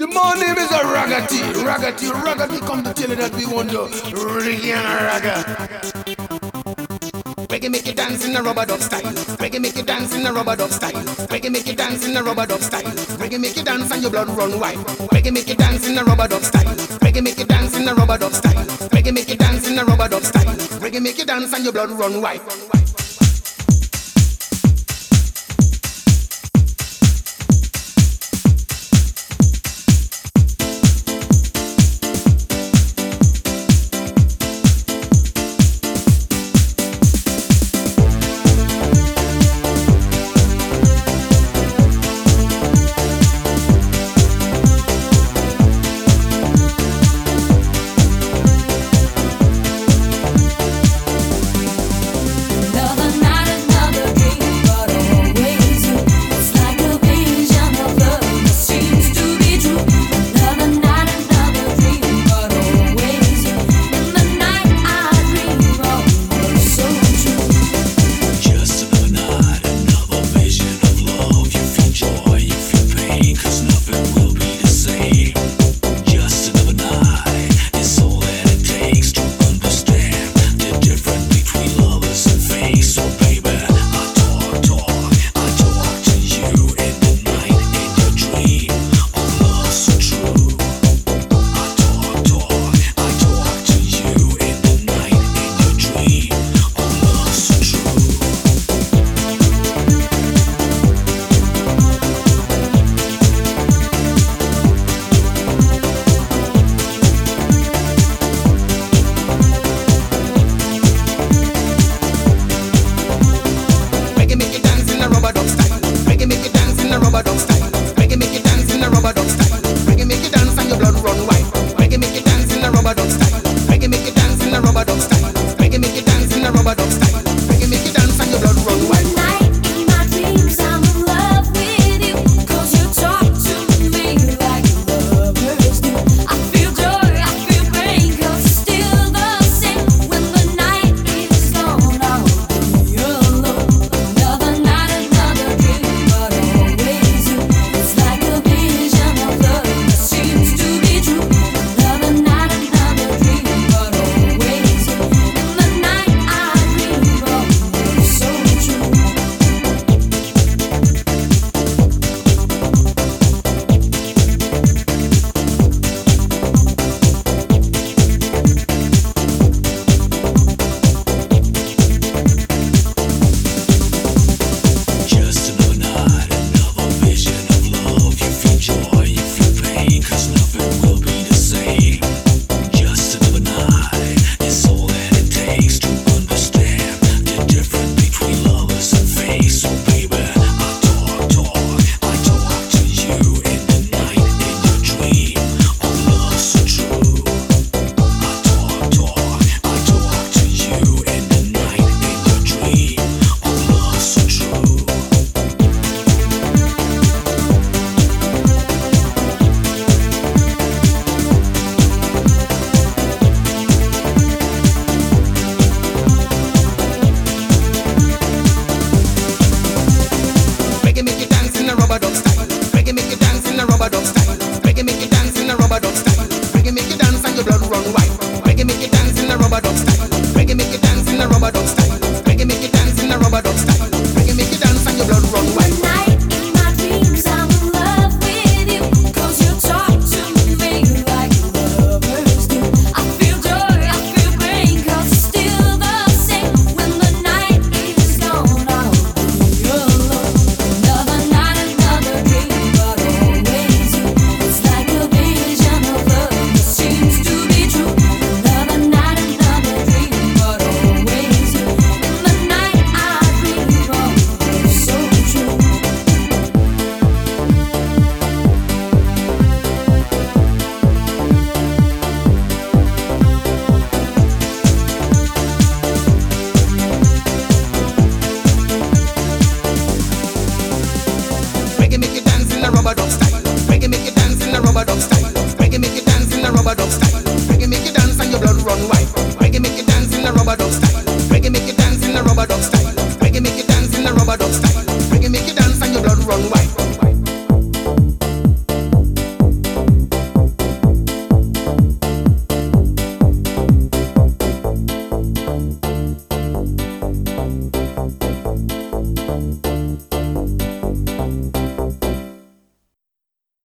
The man name is a Ragati. Ragati, Ragati come to tell you that we want to and ragga. Reggae make you dance in a rub-a-dub style. Reggae make you dance in a rub-a-dub style. Reggae make you dance in a rub-a-dub style. Reggae make you dance and your blood run wild. Reggae make you dance in a rub-a-dub style. Reggae make you dance in a rub-a-dub style. Reggae make you dance in a rub-a-dub style. Reggae make you dance and your blood run wild. rubber duck style.